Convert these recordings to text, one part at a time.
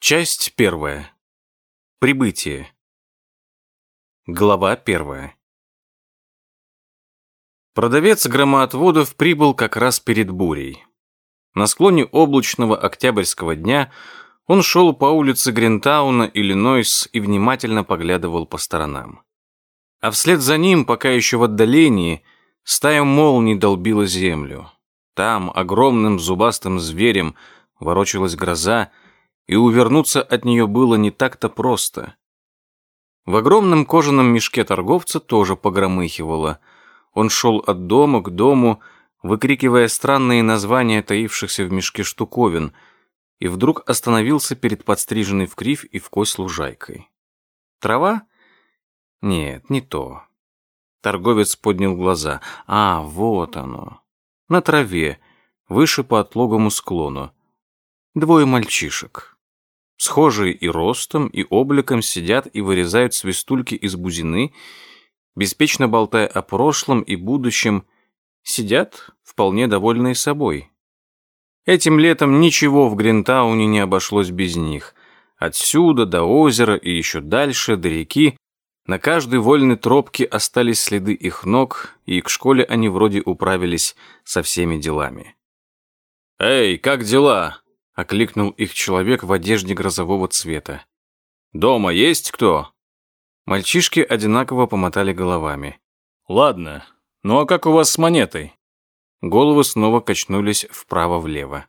Часть первая. Прибытие. Глава первая. Продавец громоотводов прибыл как раз перед бурей. На склоне облачного октябрьского дня он шел по улице Гринтауна, Иллинойс, и внимательно поглядывал по сторонам. А вслед за ним, пока еще в отдалении, стая молний долбила землю. Там, огромным зубастым зверем, ворочалась гроза, и увернуться от нее было не так-то просто. В огромном кожаном мешке торговца тоже погромыхивало. Он шел от дома к дому, выкрикивая странные названия таившихся в мешке штуковин, и вдруг остановился перед подстриженной в кривь и в кость лужайкой. Трава? Нет, не то. Торговец поднял глаза. А, вот оно. На траве, выше по отлогому склону. Двое мальчишек. Схожие и ростом, и обликом сидят и вырезают свистульки из бузины, беспечно болтая о прошлом и будущем, сидят вполне довольные собой. Этим летом ничего в Гринтауне не обошлось без них. Отсюда до озера и еще дальше, до реки, на каждой вольной тропке остались следы их ног, и к школе они вроде управились со всеми делами. «Эй, как дела?» Окликнул их человек в одежде грозового цвета. «Дома есть кто?» Мальчишки одинаково помотали головами. «Ладно, ну а как у вас с монетой?» Головы снова качнулись вправо-влево.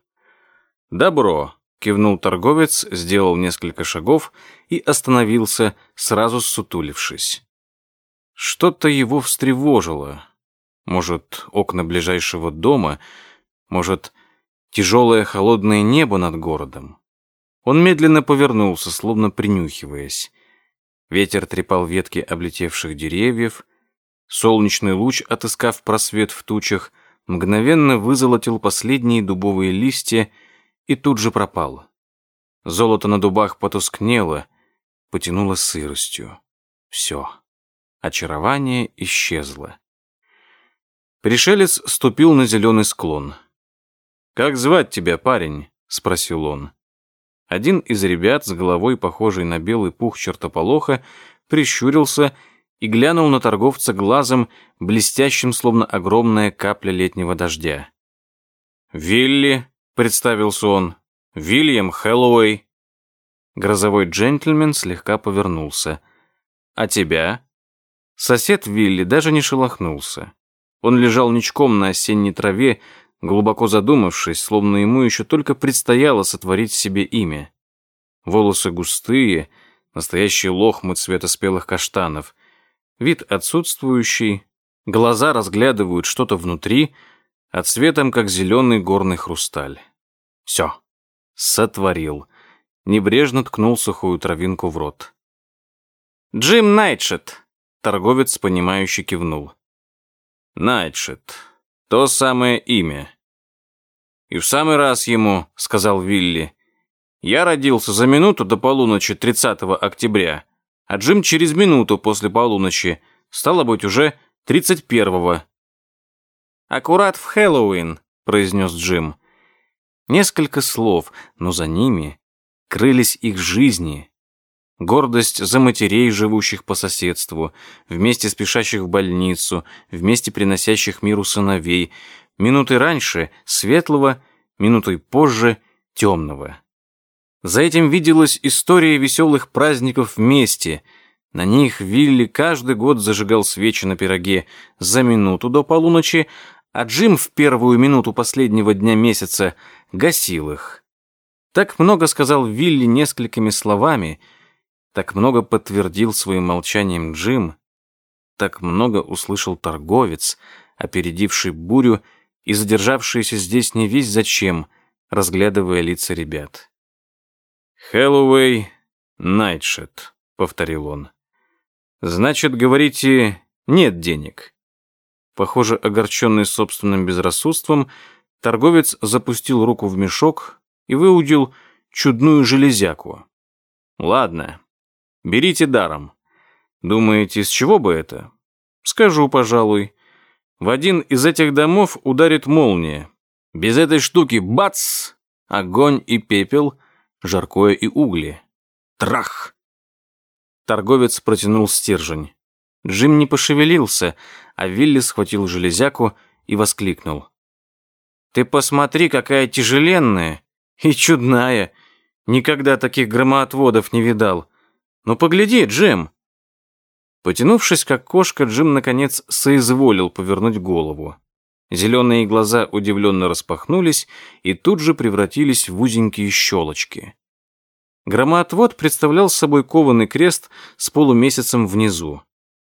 «Добро», — кивнул торговец, сделал несколько шагов и остановился, сразу сутулившись. Что-то его встревожило. Может, окна ближайшего дома, может, тяжелое холодное небо над городом. Он медленно повернулся, словно принюхиваясь. Ветер трепал ветки облетевших деревьев. Солнечный луч, отыскав просвет в тучах, мгновенно вызолотил последние дубовые листья и тут же пропал. Золото на дубах потускнело, потянуло сыростью. Все. Очарование исчезло. Пришелец ступил на зеленый склон — «Как звать тебя, парень?» — спросил он. Один из ребят с головой, похожей на белый пух чертополоха, прищурился и глянул на торговца глазом, блестящим, словно огромная капля летнего дождя. «Вилли», — представился он, — «Вильям Хэллоуэй». Грозовой джентльмен слегка повернулся. «А тебя?» Сосед Вилли даже не шелохнулся. Он лежал ничком на осенней траве, глубоко задумавшись, словно ему еще только предстояло сотворить себе имя. Волосы густые, настоящий лохмы цвета спелых каштанов, вид отсутствующий, глаза разглядывают что-то внутри, а цветом, как зеленый горный хрусталь. Все. Сотворил. Небрежно ткнул сухую травинку в рот. «Джим Найтшет!» Торговец, понимающе кивнул. «Найтшет. То самое имя. И в самый раз ему, сказал Вилли. Я родился за минуту до полуночи 30 октября, а Джим через минуту после полуночи, стало быть, уже 31-го. Аккурат в Хэллоуин, произнес Джим. Несколько слов, но за ними крылись их жизни, Гордость за матерей, живущих по соседству, вместе спешащих в больницу, вместе приносящих миру сыновей, минуты раньше — светлого, минутой позже — темного. За этим виделась история веселых праздников вместе. На них Вилли каждый год зажигал свечи на пироге за минуту до полуночи, а Джим в первую минуту последнего дня месяца гасил их. Так много сказал Вилли несколькими словами — так много подтвердил своим молчанием Джим, так много услышал торговец, опередивший бурю и задержавшийся здесь не весь зачем, разглядывая лица ребят. «Хэллоуэй Найтшет», — повторил он. «Значит, говорите, нет денег». Похоже, огорченный собственным безрассудством, торговец запустил руку в мешок и выудил чудную железяку. «Ладно, Берите даром. Думаете, с чего бы это? Скажу, пожалуй. В один из этих домов ударит молния. Без этой штуки бац! Огонь и пепел. жаркое и угли. Трах! Торговец протянул стержень. Джим не пошевелился, а Вилли схватил железяку и воскликнул. «Ты посмотри, какая тяжеленная и чудная! Никогда таких громоотводов не видал. Ну погляди, Джим!» Потянувшись, как кошка, Джим, наконец, соизволил повернуть голову. Зеленые глаза удивленно распахнулись и тут же превратились в узенькие щелочки. Громоотвод представлял собой кованый крест с полумесяцем внизу.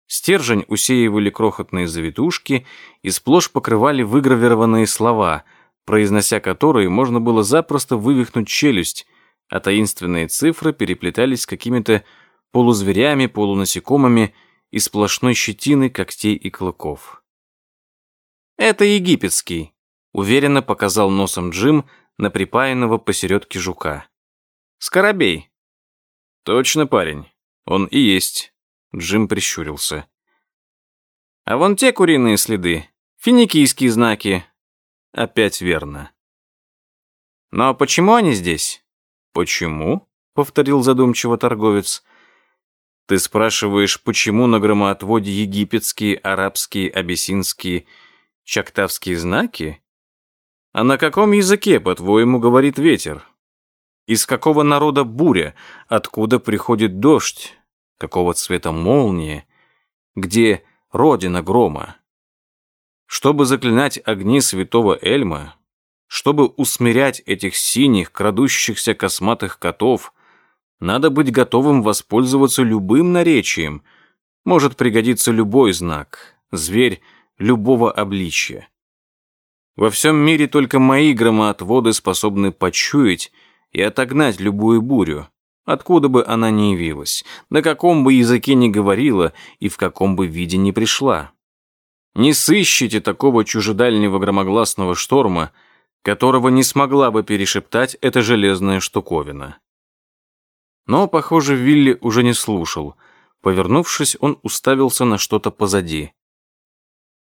Стержень усеивали крохотные завитушки и сплошь покрывали выгравированные слова, произнося которые можно было запросто вывихнуть челюсть, а таинственные цифры переплетались с какими-то полузверями, полунасекомыми и сплошной щетиной когтей и клыков. «Это египетский», — уверенно показал носом Джим на припаянного посередке жука. Скоробей. Точно, парень. Он и есть. Джим прищурился. А вон те куриные следы. Финикийские знаки. Опять верно. Но почему они здесь? Почему? Повторил задумчиво торговец. Ты спрашиваешь, почему на громоотводе египетские, арабские, абиссинские, чактавские знаки? А на каком языке, по-твоему, говорит ветер? Из какого народа буря? Откуда приходит дождь? Какого цвета молния? Где родина грома? Чтобы заклинать огни святого Эльма, чтобы усмирять этих синих, крадущихся косматых котов, надо быть готовым воспользоваться любым наречием. Может пригодиться любой знак, зверь любого обличья. Во всем мире только мои громоотводы способны почуять, и отогнать любую бурю, откуда бы она ни явилась, на каком бы языке ни говорила и в каком бы виде ни пришла. Не сыщите такого чужедальнего громогласного шторма, которого не смогла бы перешептать эта железная штуковина. Но, похоже, Вилли уже не слушал. Повернувшись, он уставился на что-то позади.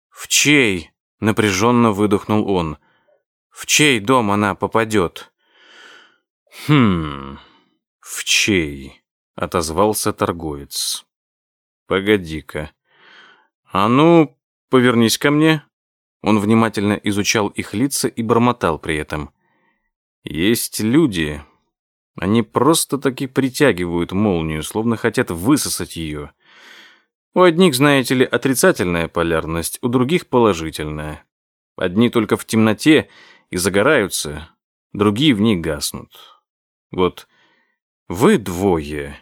«В чей?» — напряженно выдохнул он. «В чей дом она попадет?» «Хм... В чей?» — отозвался торговец. «Погоди-ка. А ну, повернись ко мне». Он внимательно изучал их лица и бормотал при этом. «Есть люди. Они просто-таки притягивают молнию, словно хотят высосать ее. У одних, знаете ли, отрицательная полярность, у других положительная. Одни только в темноте и загораются, другие в ней гаснут. Вот вы двое.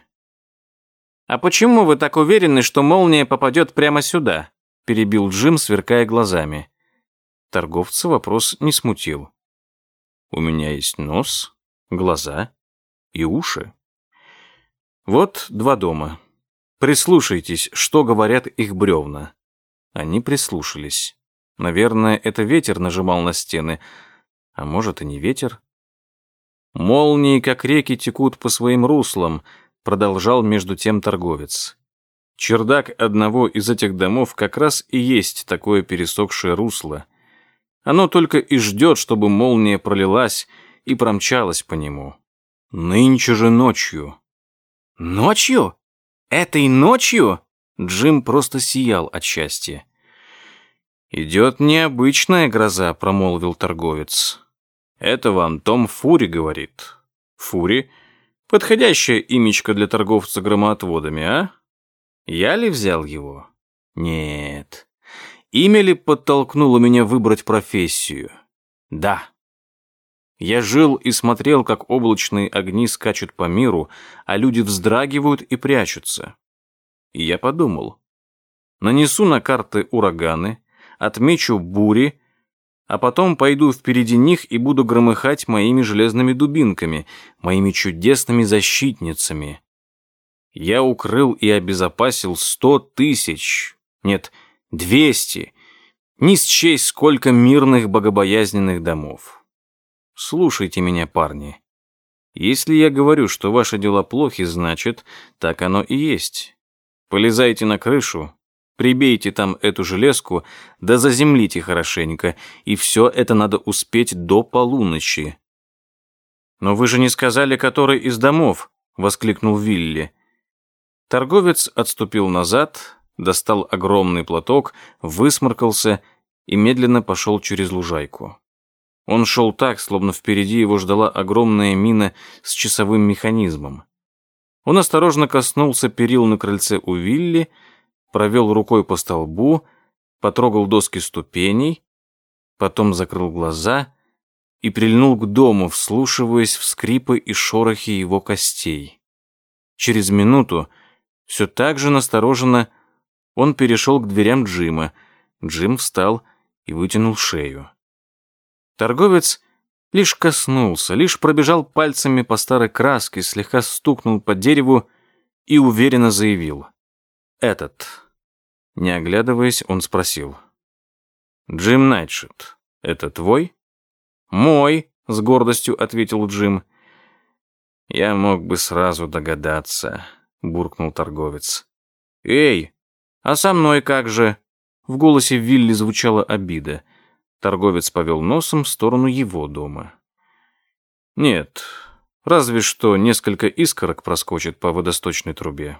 А почему вы так уверены, что молния попадет прямо сюда? Перебил Джим, сверкая глазами. Торговца вопрос не смутил. У меня есть нос, глаза и уши. Вот два дома. Прислушайтесь, что говорят их бревна. Они прислушались. Наверное, это ветер нажимал на стены, а может и не ветер. Молнии, как реки, текут по своим руслам, продолжал между тем торговец. Чердак одного из этих домов как раз и есть такое пересохшее русло. Оно только и ждет, чтобы молния пролилась и промчалась по нему. Нынче же ночью. Ночью? Этой ночью? Джим просто сиял от счастья. «Идет необычная гроза», — промолвил торговец. Это вам Том Фури говорит. Фури — подходящее имечко для торговца громоотводами, а? Я ли взял его? Нет. Имя ли подтолкнуло меня выбрать профессию? Да. Я жил и смотрел, как облачные огни скачут по миру, а люди вздрагивают и прячутся. И я подумал. Нанесу на карты ураганы, отмечу бури, а потом пойду впереди них и буду громыхать моими железными дубинками, моими чудесными защитницами. Я укрыл и обезопасил сто тысяч, нет, двести, не счесть сколько мирных богобоязненных домов. Слушайте меня, парни. Если я говорю, что ваши дела плохи, значит, так оно и есть. Полезайте на крышу, Прибейте там эту железку, да заземлите хорошенько, и все это надо успеть до полуночи. «Но вы же не сказали, который из домов!» — воскликнул Вилли. Торговец отступил назад, достал огромный платок, высморкался и медленно пошел через лужайку. Он шел так, словно впереди его ждала огромная мина с часовым механизмом. Он осторожно коснулся перил на крыльце у Вилли, провел рукой по столбу, потрогал доски ступеней, потом закрыл глаза и прильнул к дому, вслушиваясь в скрипы и шорохи его костей. Через минуту, все так же настороженно, он перешел к дверям Джима. Джим встал и вытянул шею. Торговец лишь коснулся, лишь пробежал пальцами по старой краске, слегка стукнул по дереву и уверенно заявил. «Этот». Не оглядываясь, он спросил. «Джим Найтшит, это твой?» «Мой», — с гордостью ответил Джим. «Я мог бы сразу догадаться», — буркнул торговец. «Эй, а со мной как же?» В голосе Вилли звучала обида. Торговец повел носом в сторону его дома. «Нет, разве что несколько искорок проскочит по водосточной трубе.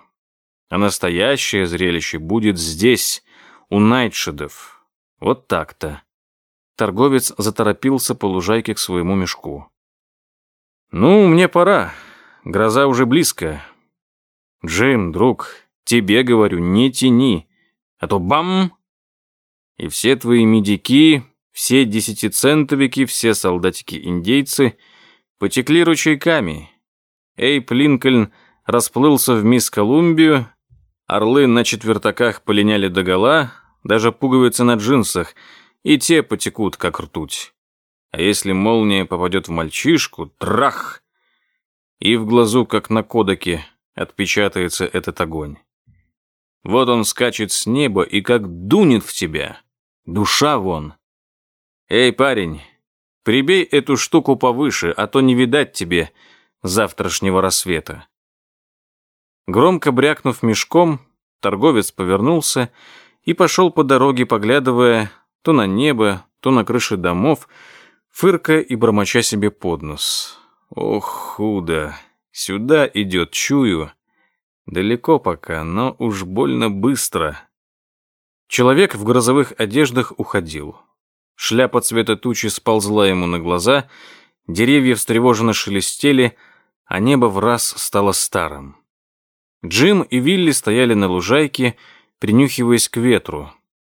А настоящее зрелище будет здесь, у Найтшедов. Вот так-то». Торговец заторопился по лужайке к своему мешку. «Ну, мне пора. Гроза уже близко. Джим, друг, тебе говорю, не тяни, а то бам!» И все твои медики, все десятицентовики, все солдатики-индейцы потекли ручейками. Эйп Линкольн расплылся в мисс Колумбию, орлы на четвертаках полиняли догола, даже пуговицы на джинсах, и те потекут, как ртуть. А если молния попадет в мальчишку, трах! И в глазу, как на кодеке, отпечатается этот огонь. Вот он скачет с неба и как дунет в тебя. Душа вон. «Эй, парень, прибей эту штуку повыше, а то не видать тебе завтрашнего рассвета». Громко брякнув мешком, торговец повернулся и пошел по дороге, поглядывая то на небо, то на крыши домов, фыркая и бормоча себе под нос. «Ох, худо! Сюда идет, чую. Далеко пока, но уж больно быстро». Человек в грозовых одеждах уходил. Шляпа цвета тучи сползла ему на глаза, деревья встревоженно шелестели, а небо в раз стало старым. Джим и Вилли стояли на лужайке, принюхиваясь к ветру.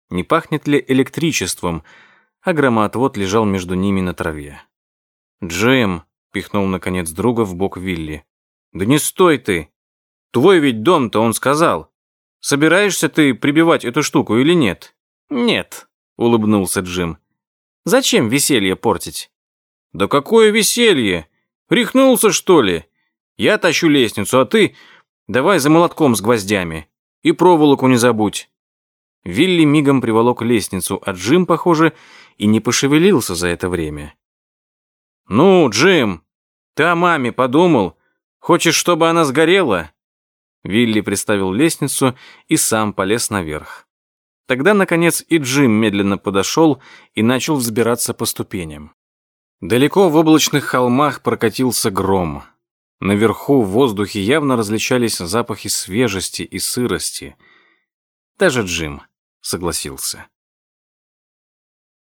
Не пахнет ли электричеством, а громоотвод лежал между ними на траве. «Джим», — пихнул наконец друга в бок Вилли. «Да не стой ты! Твой ведь дом-то, он сказал. Собираешься ты прибивать эту штуку или нет?» «Нет», — улыбнулся Джим. Зачем веселье портить? Да какое веселье? Рехнулся, что ли? Я тащу лестницу, а ты давай за молотком с гвоздями. И проволоку не забудь. Вилли мигом приволок лестницу, а Джим, похоже, и не пошевелился за это время. «Ну, Джим, ты о маме подумал? Хочешь, чтобы она сгорела?» Вилли приставил лестницу и сам полез наверх. Тогда, наконец, и Джим медленно подошел и начал взбираться по ступеням. Далеко в облачных холмах прокатился гром. Наверху в воздухе явно различались запахи свежести и сырости. Даже Джим согласился.